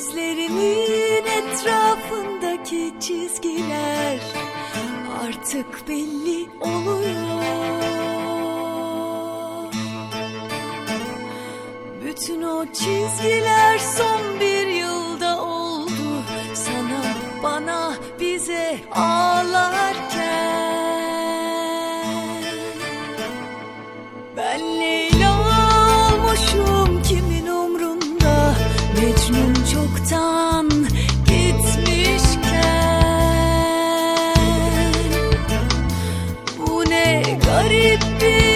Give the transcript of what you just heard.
Gözlerimin etrafındaki çizgiler artık belli oluyor. Bütün o çizgiler son bir yılda oldu sana, bana, bize ağlarken. Benle garip bir